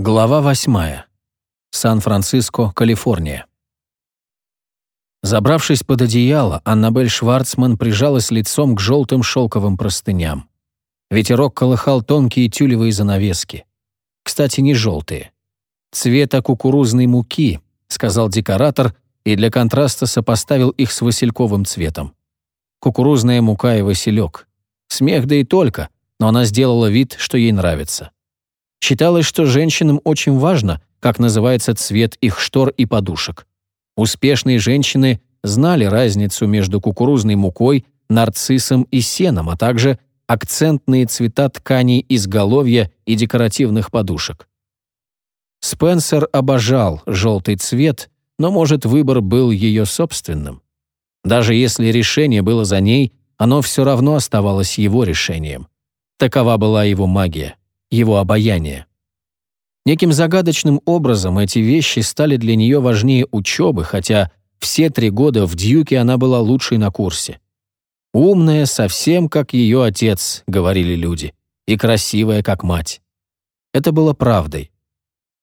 Глава 8. Сан-Франциско, Калифорния. Забравшись под одеяло, Аннабель Шварцман прижалась лицом к желтым шелковым простыням. Ветерок колыхал тонкие тюлевые занавески. Кстати, не желтые. «Цвета кукурузной муки», — сказал декоратор, и для контраста сопоставил их с васильковым цветом. Кукурузная мука и василек. Смех да и только, но она сделала вид, что ей нравится. Считалось, что женщинам очень важно, как называется цвет их штор и подушек. Успешные женщины знали разницу между кукурузной мукой, нарциссом и сеном, а также акцентные цвета тканей изголовья и декоративных подушек. Спенсер обожал желтый цвет, но, может, выбор был ее собственным. Даже если решение было за ней, оно все равно оставалось его решением. Такова была его магия его обаяние. Неким загадочным образом эти вещи стали для нее важнее учебы, хотя все три года в Дьюке она была лучшей на курсе. «Умная, совсем как ее отец», — говорили люди, «и красивая, как мать». Это было правдой.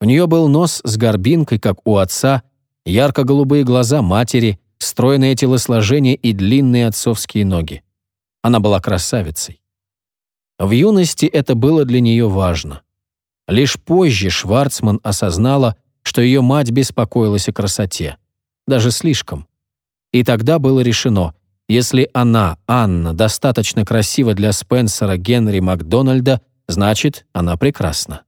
У нее был нос с горбинкой, как у отца, ярко-голубые глаза матери, стройное телосложение и длинные отцовские ноги. Она была красавицей. В юности это было для нее важно. Лишь позже Шварцман осознала, что ее мать беспокоилась о красоте. Даже слишком. И тогда было решено, если она, Анна, достаточно красива для Спенсера Генри Макдональда, значит, она прекрасна.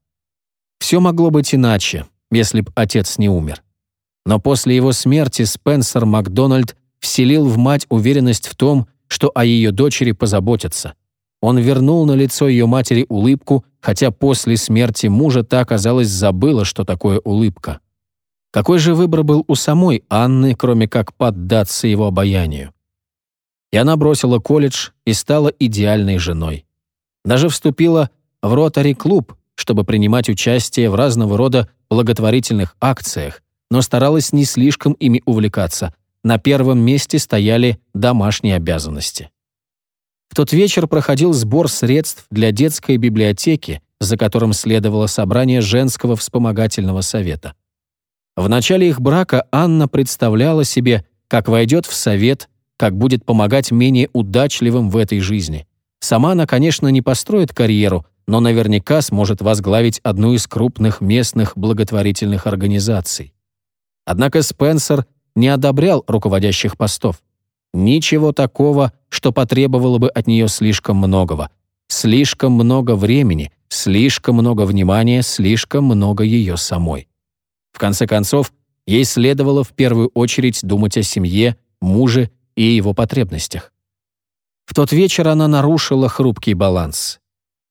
Все могло быть иначе, если б отец не умер. Но после его смерти Спенсер Макдональд вселил в мать уверенность в том, что о ее дочери позаботятся – он вернул на лицо ее матери улыбку, хотя после смерти мужа та, казалось, забыла, что такое улыбка. Какой же выбор был у самой Анны, кроме как поддаться его обаянию? И она бросила колледж и стала идеальной женой. Даже вступила в ротари-клуб, чтобы принимать участие в разного рода благотворительных акциях, но старалась не слишком ими увлекаться. На первом месте стояли домашние обязанности. В тот вечер проходил сбор средств для детской библиотеки, за которым следовало собрание женского вспомогательного совета. В начале их брака Анна представляла себе, как войдет в совет, как будет помогать менее удачливым в этой жизни. Сама она, конечно, не построит карьеру, но наверняка сможет возглавить одну из крупных местных благотворительных организаций. Однако Спенсер не одобрял руководящих постов. Ничего такого, что потребовало бы от нее слишком многого. Слишком много времени, слишком много внимания, слишком много ее самой. В конце концов, ей следовало в первую очередь думать о семье, муже и его потребностях. В тот вечер она нарушила хрупкий баланс.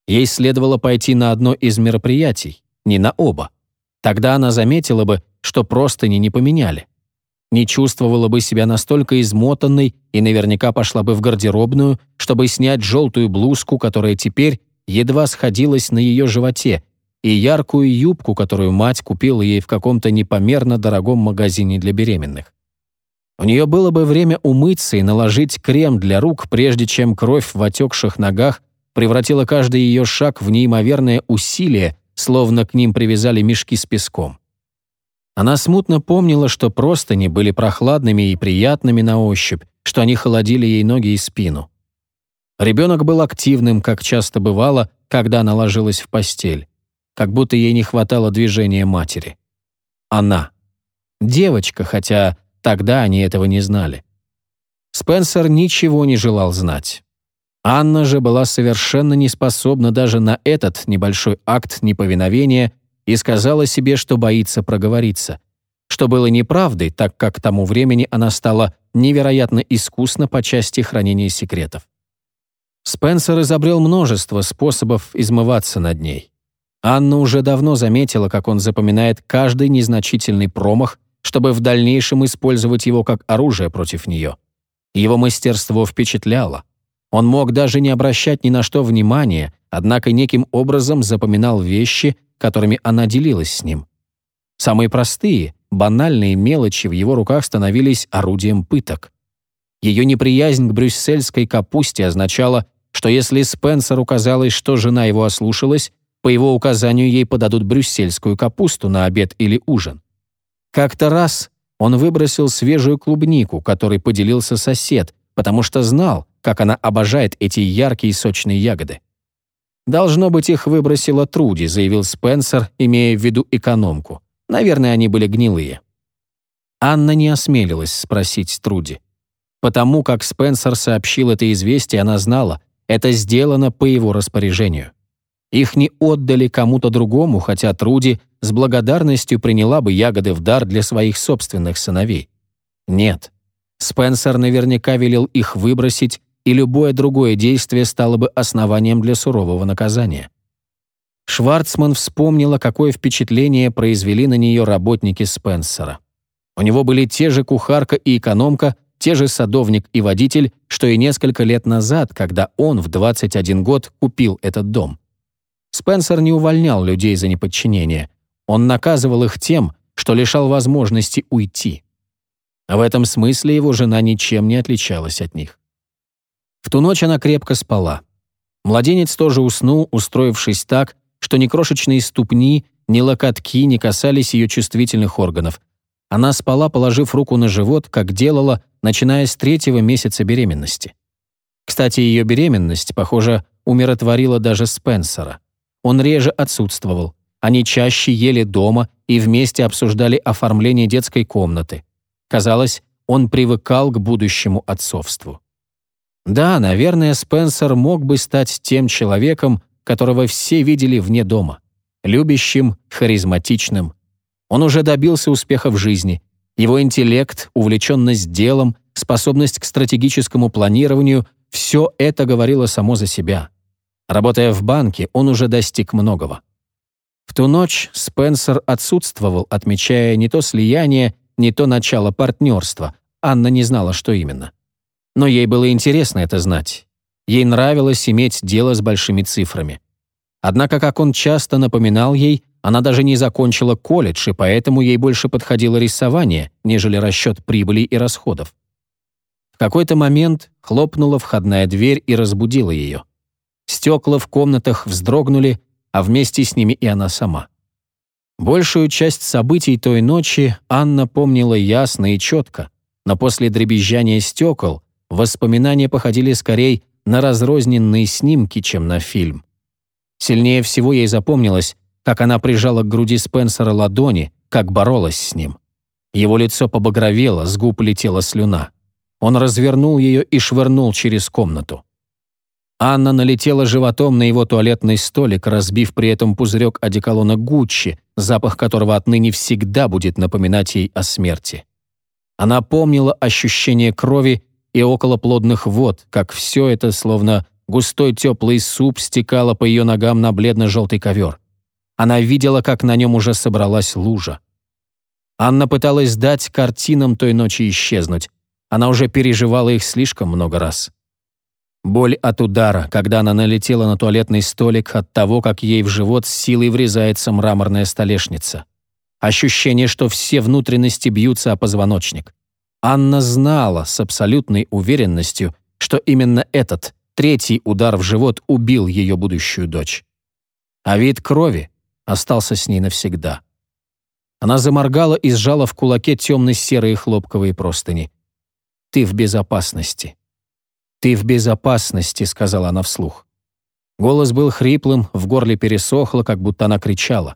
Ей следовало пойти на одно из мероприятий, не на оба. Тогда она заметила бы, что просто не поменяли не чувствовала бы себя настолько измотанной и наверняка пошла бы в гардеробную, чтобы снять желтую блузку, которая теперь едва сходилась на ее животе, и яркую юбку, которую мать купила ей в каком-то непомерно дорогом магазине для беременных. У нее было бы время умыться и наложить крем для рук, прежде чем кровь в отекших ногах превратила каждый ее шаг в неимоверное усилие, словно к ним привязали мешки с песком. Она смутно помнила, что простыни были прохладными и приятными на ощупь, что они холодили ей ноги и спину. Ребенок был активным, как часто бывало, когда она ложилась в постель, как будто ей не хватало движения матери. Она. Девочка, хотя тогда они этого не знали. Спенсер ничего не желал знать. Анна же была совершенно не способна даже на этот небольшой акт неповиновения и сказала себе, что боится проговориться. Что было неправдой, так как к тому времени она стала невероятно искусна по части хранения секретов. Спенсер изобрел множество способов измываться над ней. Анна уже давно заметила, как он запоминает каждый незначительный промах, чтобы в дальнейшем использовать его как оружие против нее. Его мастерство впечатляло. Он мог даже не обращать ни на что внимания, однако неким образом запоминал вещи, которыми она делилась с ним. Самые простые, банальные мелочи в его руках становились орудием пыток. Ее неприязнь к брюссельской капусте означала, что если Спенсеру казалось, что жена его ослушалась, По его указанию ей подадут брюссельскую капусту на обед или ужин. Как-то раз он выбросил свежую клубнику, которой поделился сосед, потому что знал, как она обожает эти яркие сочные ягоды. «Должно быть, их выбросила Труди», — заявил Спенсер, имея в виду экономку. «Наверное, они были гнилые». Анна не осмелилась спросить Труди. Потому как Спенсер сообщил это известие, она знала, это сделано по его распоряжению. Их не отдали кому-то другому, хотя Труди с благодарностью приняла бы ягоды в дар для своих собственных сыновей. Нет. Спенсер наверняка велел их выбросить, и любое другое действие стало бы основанием для сурового наказания. Шварцман вспомнила, какое впечатление произвели на нее работники Спенсера. У него были те же кухарка и экономка, те же садовник и водитель, что и несколько лет назад, когда он в 21 год купил этот дом. Спенсер не увольнял людей за неподчинение. Он наказывал их тем, что лишал возможности уйти. В этом смысле его жена ничем не отличалась от них. В ту ночь она крепко спала. Младенец тоже уснул, устроившись так, что ни крошечные ступни, ни локотки не касались ее чувствительных органов. Она спала, положив руку на живот, как делала, начиная с третьего месяца беременности. Кстати, ее беременность, похоже, умиротворила даже Спенсера. Он реже отсутствовал. Они чаще ели дома и вместе обсуждали оформление детской комнаты. Казалось, он привыкал к будущему отцовству. Да, наверное, Спенсер мог бы стать тем человеком, которого все видели вне дома. Любящим, харизматичным. Он уже добился успеха в жизни. Его интеллект, увлеченность делом, способность к стратегическому планированию – все это говорило само за себя. Работая в банке, он уже достиг многого. В ту ночь Спенсер отсутствовал, отмечая не то слияние, не то начало партнерства. Анна не знала, что именно. Но ей было интересно это знать. Ей нравилось иметь дело с большими цифрами. Однако, как он часто напоминал ей, она даже не закончила колледж, и поэтому ей больше подходило рисование, нежели расчет прибыли и расходов. В какой-то момент хлопнула входная дверь и разбудила ее. Стекла в комнатах вздрогнули, а вместе с ними и она сама. Большую часть событий той ночи Анна помнила ясно и четко, но после дребезжания стекол воспоминания походили скорее на разрозненные снимки, чем на фильм. Сильнее всего ей запомнилось, как она прижала к груди Спенсера ладони, как боролась с ним. Его лицо побагровело, с губ летела слюна. Он развернул ее и швырнул через комнату. Анна налетела животом на его туалетный столик, разбив при этом пузырек одеколона Гуччи, запах которого отныне всегда будет напоминать ей о смерти. Она помнила ощущение крови и околоплодных вод, как все это, словно густой теплый суп, стекало по ее ногам на бледно-желтый ковер. Она видела, как на нем уже собралась лужа. Анна пыталась дать картинам той ночи исчезнуть. Она уже переживала их слишком много раз. Боль от удара, когда она налетела на туалетный столик от того, как ей в живот с силой врезается мраморная столешница. Ощущение, что все внутренности бьются о позвоночник. Анна знала с абсолютной уверенностью, что именно этот, третий удар в живот убил ее будущую дочь. А вид крови остался с ней навсегда. Она заморгала и сжала в кулаке темно-серые хлопковые простыни. «Ты в безопасности», «Ты в безопасности», — сказала она вслух. Голос был хриплым, в горле пересохло, как будто она кричала.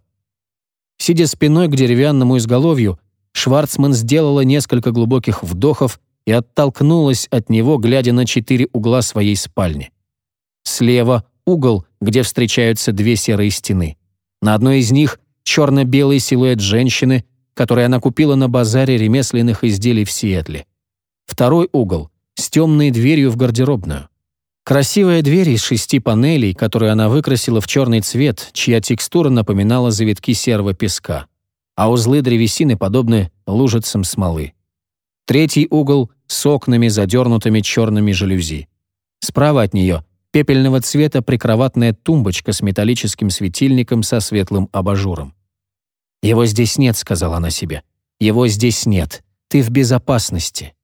Сидя спиной к деревянному изголовью, Шварцман сделала несколько глубоких вдохов и оттолкнулась от него, глядя на четыре угла своей спальни. Слева — угол, где встречаются две серые стены. На одной из них — черно-белый силуэт женщины, который она купила на базаре ремесленных изделий в Сиэтле. Второй угол с темной дверью в гардеробную. Красивая дверь из шести панелей, которую она выкрасила в черный цвет, чья текстура напоминала завитки серого песка, а узлы древесины подобны лужицам смолы. Третий угол с окнами, задернутыми черными жалюзи. Справа от нее пепельного цвета прикроватная тумбочка с металлическим светильником со светлым абажуром. «Его здесь нет», — сказала она себе. «Его здесь нет. Ты в безопасности».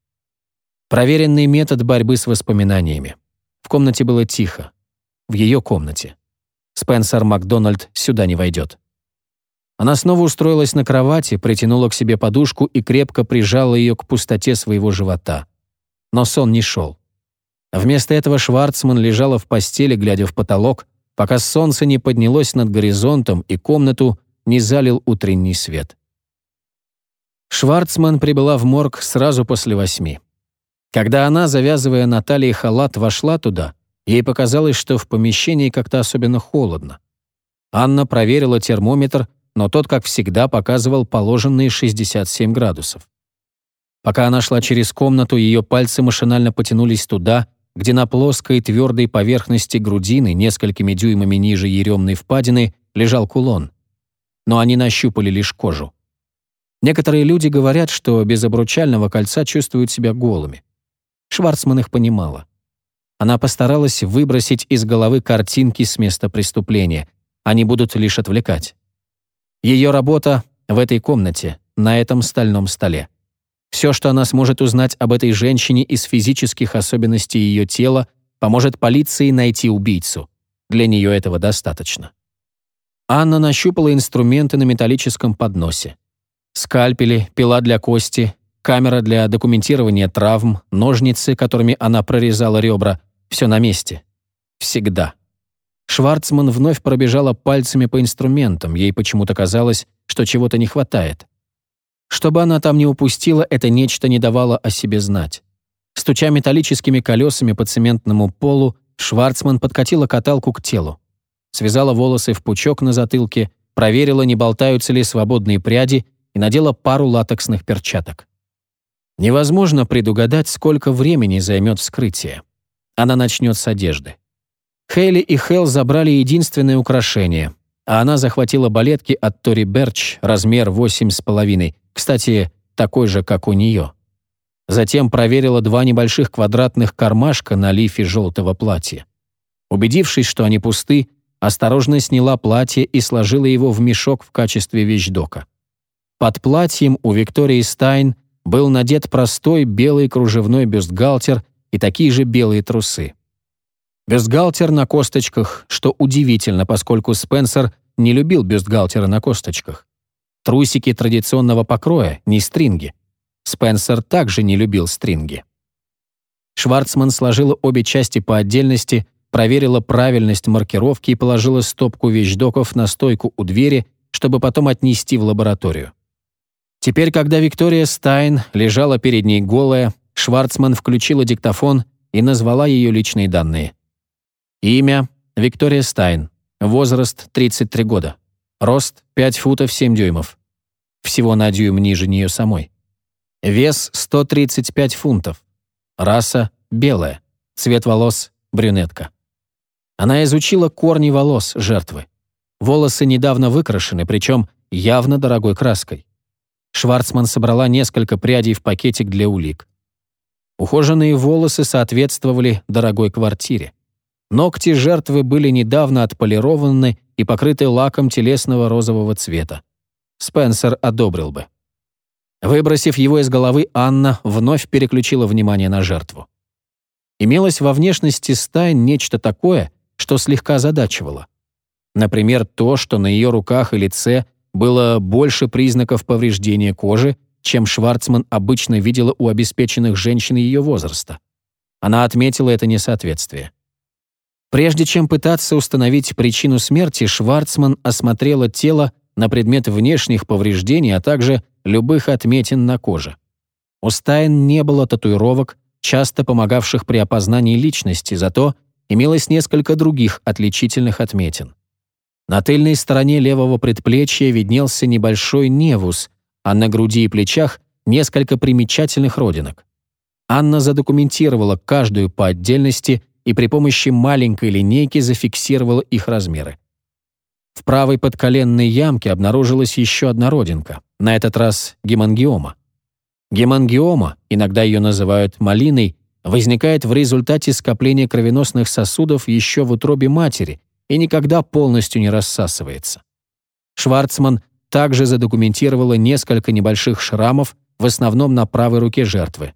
Проверенный метод борьбы с воспоминаниями. В комнате было тихо. В ее комнате. Спенсер Макдональд сюда не войдет. Она снова устроилась на кровати, притянула к себе подушку и крепко прижала ее к пустоте своего живота. Но сон не шел. Вместо этого Шварцман лежала в постели, глядя в потолок, пока солнце не поднялось над горизонтом и комнату не залил утренний свет. Шварцман прибыла в морг сразу после восьми. Когда она, завязывая на талии халат, вошла туда, ей показалось, что в помещении как-то особенно холодно. Анна проверила термометр, но тот, как всегда, показывал положенные 67 градусов. Пока она шла через комнату, ее пальцы машинально потянулись туда, где на плоской твердой поверхности грудины, несколькими дюймами ниже еремной впадины, лежал кулон. Но они нащупали лишь кожу. Некоторые люди говорят, что без обручального кольца чувствуют себя голыми. Шварцман их понимала. Она постаралась выбросить из головы картинки с места преступления. Они будут лишь отвлекать. Ее работа в этой комнате, на этом стальном столе. Все, что она сможет узнать об этой женщине из физических особенностей ее тела, поможет полиции найти убийцу. Для нее этого достаточно. Анна нащупала инструменты на металлическом подносе. Скальпели, пила для кости, камера для документирования травм, ножницы, которыми она прорезала ребра — все на месте. Всегда. Шварцман вновь пробежала пальцами по инструментам, ей почему-то казалось, что чего-то не хватает. Чтобы она там не упустила, это нечто не давало о себе знать. Стуча металлическими колесами по цементному полу, Шварцман подкатила каталку к телу. Связала волосы в пучок на затылке, проверила, не болтаются ли свободные пряди и надела пару латексных перчаток. Невозможно предугадать, сколько времени займет вскрытие. Она начнет с одежды. Хейли и Хелл забрали единственное украшение, а она захватила балетки от Тори Берч размер 8,5, кстати, такой же, как у нее. Затем проверила два небольших квадратных кармашка на лифе желтого платья. Убедившись, что они пусты, осторожно сняла платье и сложила его в мешок в качестве вещдока. Под платьем у Виктории Стайн был надет простой белый кружевной бюстгальтер и такие же белые трусы. Бюстгальтер на косточках, что удивительно, поскольку Спенсер не любил бюстгальтера на косточках. Трусики традиционного покроя, не стринги. Спенсер также не любил стринги. Шварцман сложила обе части по отдельности, проверила правильность маркировки и положила стопку вещдоков на стойку у двери, чтобы потом отнести в лабораторию. Теперь, когда Виктория Стайн лежала перед ней голая, Шварцман включила диктофон и назвала ее личные данные. Имя — Виктория Стайн. Возраст — 33 года. Рост — 5 футов 7 дюймов. Всего на дюйм ниже нее самой. Вес — 135 фунтов. Раса — белая. Цвет волос — брюнетка. Она изучила корни волос жертвы. Волосы недавно выкрашены, причем явно дорогой краской. Шварцман собрала несколько прядей в пакетик для улик. Ухоженные волосы соответствовали дорогой квартире. Ногти жертвы были недавно отполированы и покрыты лаком телесного розового цвета. Спенсер одобрил бы. Выбросив его из головы, Анна вновь переключила внимание на жертву. Имелось во внешности Стайн нечто такое, что слегка задачивало. Например, то, что на ее руках и лице было больше признаков повреждения кожи, чем Шварцман обычно видела у обеспеченных женщин ее возраста. Она отметила это несоответствие. Прежде чем пытаться установить причину смерти, Шварцман осмотрела тело на предмет внешних повреждений, а также любых отметин на коже. У Стайн не было татуировок, часто помогавших при опознании личности, зато имелось несколько других отличительных отметин. На тыльной стороне левого предплечья виднелся небольшой невус, а на груди и плечах несколько примечательных родинок. Анна задокументировала каждую по отдельности и при помощи маленькой линейки зафиксировала их размеры. В правой подколенной ямке обнаружилась еще одна родинка, на этот раз гемангиома. Гемангиома, иногда ее называют малиной, возникает в результате скопления кровеносных сосудов еще в утробе матери и никогда полностью не рассасывается. Шварцман также задокументировала несколько небольших шрамов, в основном на правой руке жертвы.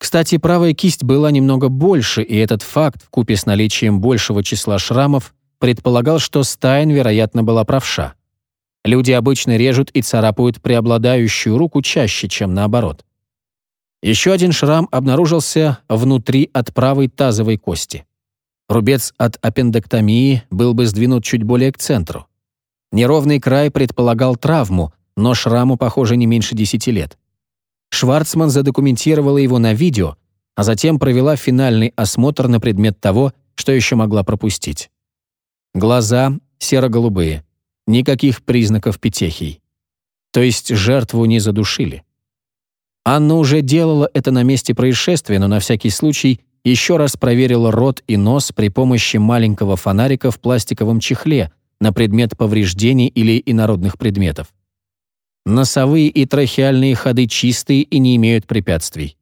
Кстати, правая кисть была немного больше, и этот факт, вкупе с наличием большего числа шрамов, предполагал, что Стайн, вероятно, была правша. Люди обычно режут и царапают преобладающую руку чаще, чем наоборот. Еще один шрам обнаружился внутри от правой тазовой кости. Рубец от аппендэктомии был бы сдвинут чуть более к центру. Неровный край предполагал травму, но шраму, похоже, не меньше 10 лет. Шварцман задокументировала его на видео, а затем провела финальный осмотр на предмет того, что еще могла пропустить. Глаза серо-голубые, никаких признаков петехий. То есть жертву не задушили. Анна уже делала это на месте происшествия, но на всякий случай еще раз проверила рот и нос при помощи маленького фонарика в пластиковом чехле на предмет повреждений или инородных предметов. Носовые и трахеальные ходы чистые и не имеют препятствий.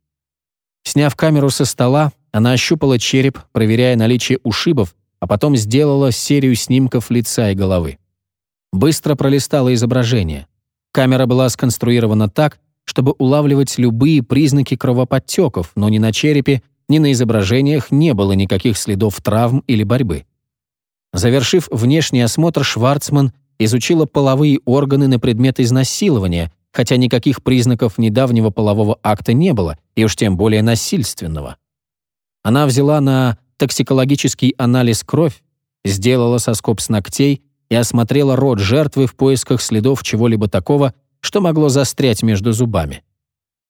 Сняв камеру со стола, она ощупала череп, проверяя наличие ушибов, а потом сделала серию снимков лица и головы. Быстро пролистала изображение. Камера была сконструирована так, чтобы улавливать любые признаки кровоподтеков, но ни на черепе, ни на изображениях не было никаких следов травм или борьбы. Завершив внешний осмотр, Шварцман изучила половые органы на предмет изнасилования, хотя никаких признаков недавнего полового акта не было, и уж тем более насильственного. Она взяла на токсикологический анализ кровь, сделала соскоб с ногтей и осмотрела рот жертвы в поисках следов чего-либо такого, что могло застрять между зубами.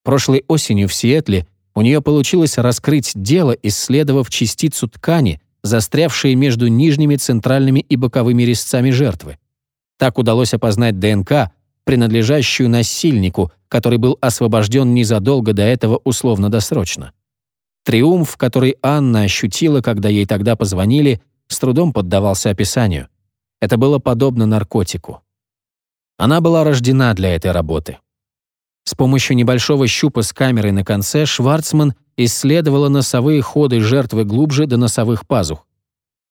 Прошлой осенью в Сиэтле у нее получилось раскрыть дело, исследовав частицу ткани, застрявшие между нижними центральными и боковыми резцами жертвы. Так удалось опознать ДНК, принадлежащую насильнику, который был освобожден незадолго до этого условно-досрочно. Триумф, который Анна ощутила, когда ей тогда позвонили, с трудом поддавался описанию. Это было подобно наркотику. Она была рождена для этой работы. С помощью небольшого щупа с камерой на конце Шварцман исследовала носовые ходы жертвы глубже до носовых пазух.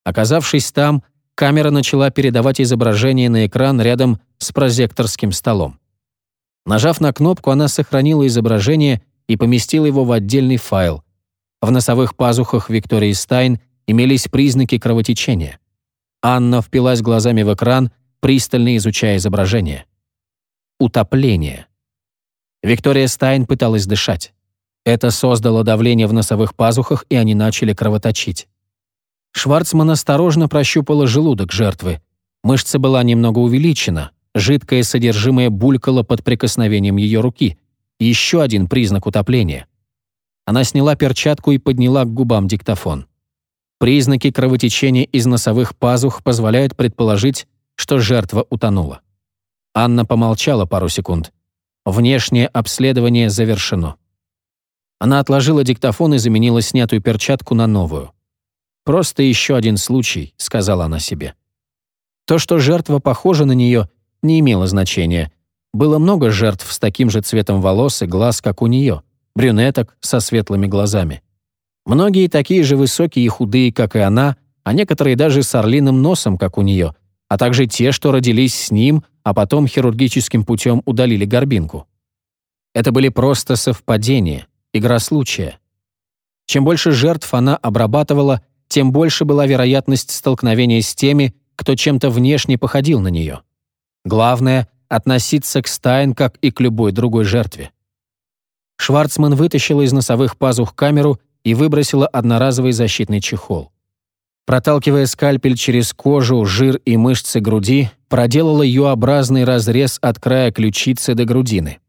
Оказавшись там, камера начала передавать изображение на экран рядом с прозекторским столом. Нажав на кнопку, она сохранила изображение и поместила его в отдельный файл. В носовых пазухах Виктории Стайн имелись признаки кровотечения. Анна впилась глазами в экран, пристально изучая изображение. Утопление. Виктория Стайн пыталась дышать. Это создало давление в носовых пазухах, и они начали кровоточить. Шварцман осторожно прощупала желудок жертвы. Мышца была немного увеличена, жидкое содержимое булькало под прикосновением ее руки. Еще один признак утопления. Она сняла перчатку и подняла к губам диктофон. Признаки кровотечения из носовых пазух позволяют предположить, что жертва утонула. Анна помолчала пару секунд. Внешнее обследование завершено. Она отложила диктофон и заменила снятую перчатку на новую. «Просто еще один случай», — сказала она себе. То, что жертва похожа на нее, не имело значения. Было много жертв с таким же цветом волос и глаз, как у нее, брюнеток со светлыми глазами. Многие такие же высокие и худые, как и она, а некоторые даже с орлиным носом, как у нее — а также те, что родились с ним, а потом хирургическим путем удалили горбинку. Это были просто совпадения, игра случая. Чем больше жертв она обрабатывала, тем больше была вероятность столкновения с теми, кто чем-то внешне походил на нее. Главное — относиться к Стайн, как и к любой другой жертве. Шварцман вытащила из носовых пазух камеру и выбросила одноразовый защитный чехол проталкивая скальпель через кожу, жир и мышцы груди, проделала Ю-образный разрез от края ключицы до грудины.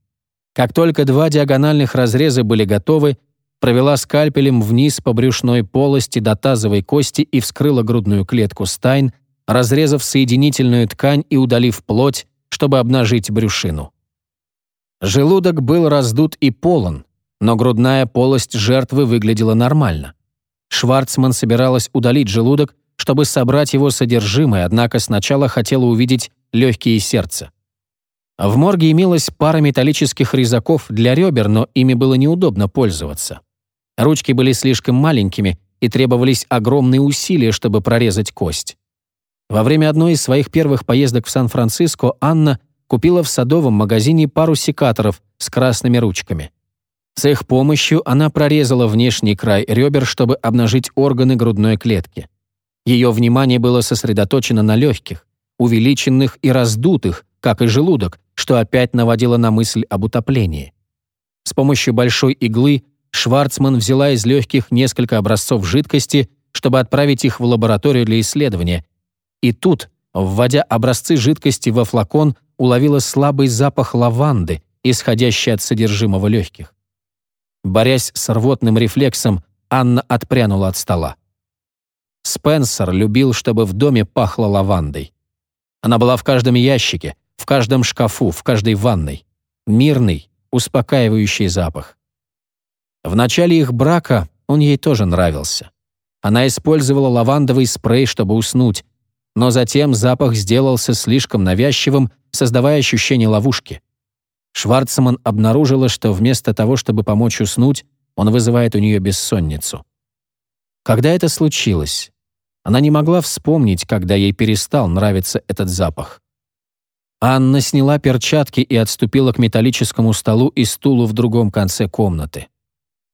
Как только два диагональных разреза были готовы, провела скальпелем вниз по брюшной полости до тазовой кости и вскрыла грудную клетку стайн, разрезав соединительную ткань и удалив плоть, чтобы обнажить брюшину. Желудок был раздут и полон, но грудная полость жертвы выглядела нормально. Шварцман собиралась удалить желудок, чтобы собрать его содержимое, однако сначала хотела увидеть легкие и сердце. В морге имелась пара металлических резаков для ребер, но ими было неудобно пользоваться. Ручки были слишком маленькими, и требовались огромные усилия, чтобы прорезать кость. Во время одной из своих первых поездок в Сан-Франциско Анна купила в садовом магазине пару секаторов с красными ручками. С их помощью она прорезала внешний край ребер, чтобы обнажить органы грудной клетки. Ее внимание было сосредоточено на легких, увеличенных и раздутых, как и желудок, что опять наводило на мысль об утоплении. С помощью большой иглы Шварцман взяла из легких несколько образцов жидкости, чтобы отправить их в лабораторию для исследования. И тут, вводя образцы жидкости во флакон, уловила слабый запах лаванды, исходящий от содержимого легких. Борясь с рвотным рефлексом, Анна отпрянула от стола. Спенсер любил, чтобы в доме пахло лавандой. Она была в каждом ящике, в каждом шкафу, в каждой ванной. Мирный, успокаивающий запах. В начале их брака он ей тоже нравился. Она использовала лавандовый спрей, чтобы уснуть, но затем запах сделался слишком навязчивым, создавая ощущение ловушки. Шварцман обнаружила, что вместо того, чтобы помочь уснуть, он вызывает у нее бессонницу. Когда это случилось? Она не могла вспомнить, когда ей перестал нравиться этот запах. Анна сняла перчатки и отступила к металлическому столу и стулу в другом конце комнаты.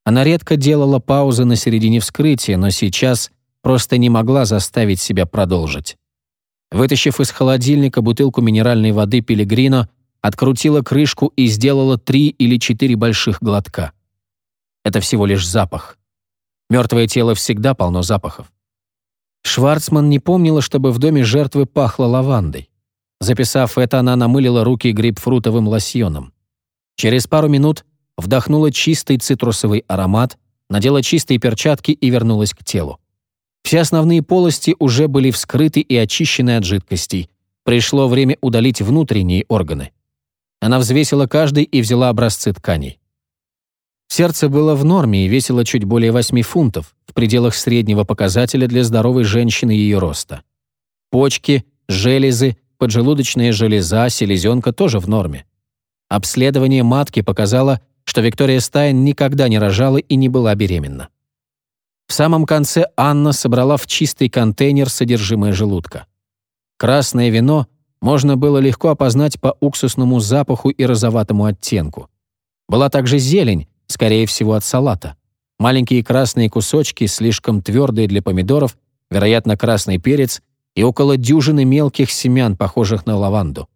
Она редко делала паузы на середине вскрытия, но сейчас просто не могла заставить себя продолжить. Вытащив из холодильника бутылку минеральной воды Пилигрино, открутила крышку и сделала три или четыре больших глотка. Это всего лишь запах. Мертвое тело всегда полно запахов. Шварцман не помнила, чтобы в доме жертвы пахло лавандой. Записав это, она намылила руки грейпфрутовым лосьоном. Через пару минут вдохнула чистый цитрусовый аромат, надела чистые перчатки и вернулась к телу. Все основные полости уже были вскрыты и очищены от жидкостей. Пришло время удалить внутренние органы. Она взвесила каждый и взяла образцы тканей. Сердце было в норме и весило чуть более 8 фунтов, в пределах среднего показателя для здоровой женщины ее роста. Почки, железы, поджелудочная железа, селезенка тоже в норме. Обследование матки показало, что Виктория Стайн никогда не рожала и не была беременна. В самом конце Анна собрала в чистый контейнер содержимое желудка. Красное вино можно было легко опознать по уксусному запаху и розоватому оттенку. Была также зелень, скорее всего, от салата. Маленькие красные кусочки, слишком твердые для помидоров, вероятно, красный перец и около дюжины мелких семян, похожих на лаванду.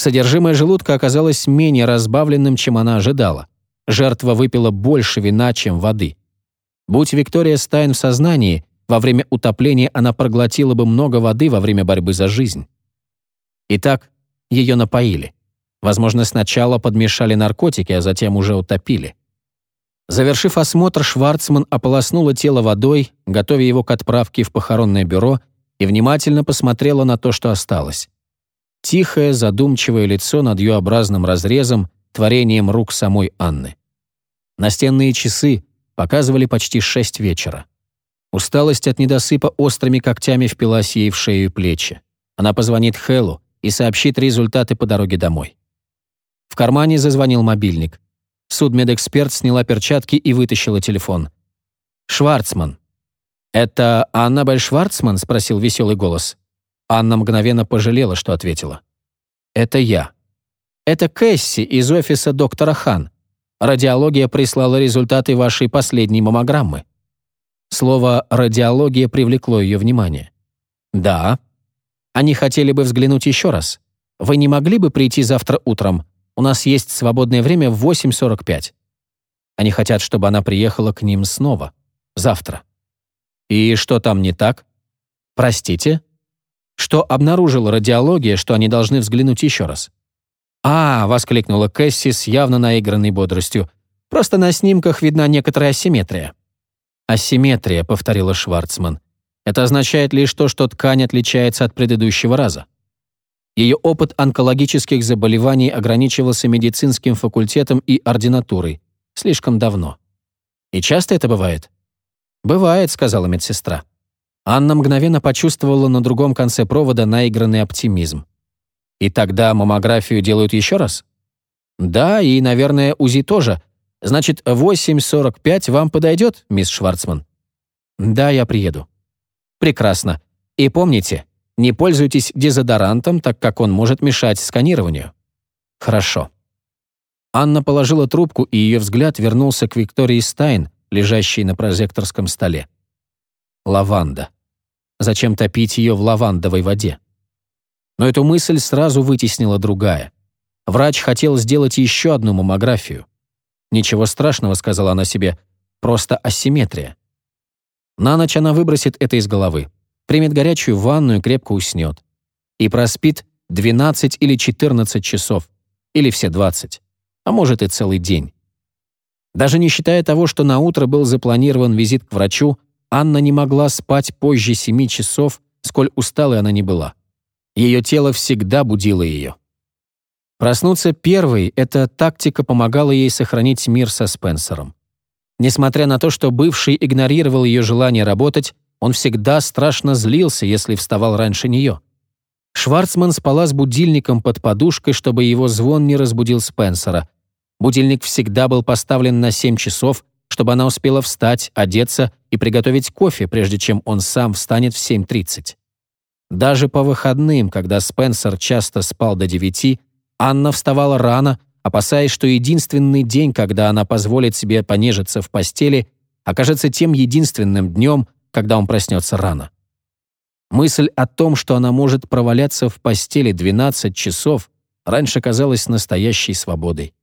Содержимое желудка оказалось менее разбавленным, чем она ожидала. Жертва выпила больше вина, чем воды. Будь Виктория Стайн в сознании, во время утопления она проглотила бы много воды во время борьбы за жизнь. Итак, ее напоили. Возможно, сначала подмешали наркотики, а затем уже утопили. Завершив осмотр, Шварцман ополоснула тело водой, готовя его к отправке в похоронное бюро, и внимательно посмотрела на то, что осталось. Тихое, задумчивое лицо над Ю-образным разрезом, творением рук самой Анны. Настенные часы показывали почти шесть вечера. Усталость от недосыпа острыми когтями впилась ей в шею и плечи. Она позвонит Хэллу и сообщит результаты по дороге домой. В кармане зазвонил мобильник. Судмедэксперт сняла перчатки и вытащила телефон. «Шварцман». «Это Аннабель Шварцман?» — спросил веселый голос. Анна мгновенно пожалела, что ответила. «Это я. Это Кэсси из офиса доктора Хан. Радиология прислала результаты вашей последней маммограммы». Слово «радиология» привлекло ее внимание. «Да. Они хотели бы взглянуть еще раз. Вы не могли бы прийти завтра утром? У нас есть свободное время в 8.45. Они хотят, чтобы она приехала к ним снова. Завтра. И что там не так? Простите? Что обнаружила радиология, что они должны взглянуть еще раз? «А!» — воскликнула Кэсси с явно наигранной бодростью. «Просто на снимках видна некоторая асимметрия». «Асимметрия», — повторила Шварцман. «Это означает лишь то, что ткань отличается от предыдущего раза. Ее опыт онкологических заболеваний ограничивался медицинским факультетом и ординатурой. Слишком давно. И часто это бывает? «Бывает», — сказала медсестра. Анна мгновенно почувствовала на другом конце провода наигранный оптимизм. «И тогда маммографию делают еще раз?» «Да, и, наверное, УЗИ тоже. Значит, 8.45 вам подойдет, мисс Шварцман?» «Да, я приеду». «Прекрасно. И помните, не пользуйтесь дезодорантом, так как он может мешать сканированию. Хорошо. Анна положила трубку, и ее взгляд вернулся к Виктории Стайн, лежащей на прозекторском столе. Лаванда. зачем топить ее в лавандовой воде? Но эту мысль сразу вытеснила другая. Врач хотел сделать еще одну маммографию. «Ничего страшного», — сказала она себе, — «просто асимметрия». На ночь она выбросит это из головы, примет горячую ванну и крепко уснет. И проспит 12 или 14 часов, или все 20, а может и целый день. Даже не считая того, что на утро был запланирован визит к врачу, Анна не могла спать позже 7 часов, сколь усталой она не была. Ее тело всегда будило ее. Проснуться первой — эта тактика помогала ей сохранить мир со Спенсером. Несмотря на то, что бывший игнорировал ее желание работать, он всегда страшно злился, если вставал раньше нее. Шварцман спала с будильником под подушкой, чтобы его звон не разбудил Спенсера. Будильник всегда был поставлен на 7 часов, чтобы она успела встать, одеться и приготовить кофе, прежде чем он сам встанет в 7.30. Даже по выходным, когда Спенсер часто спал до 9, Анна вставала рано, опасаясь, что единственный день, когда она позволит себе понежиться в постели, окажется тем единственным днем, когда он проснется рано. Мысль о том, что она может проваляться в постели 12 часов, раньше казалась настоящей свободой.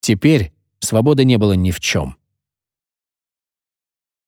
Теперь свободы не было ни в чем.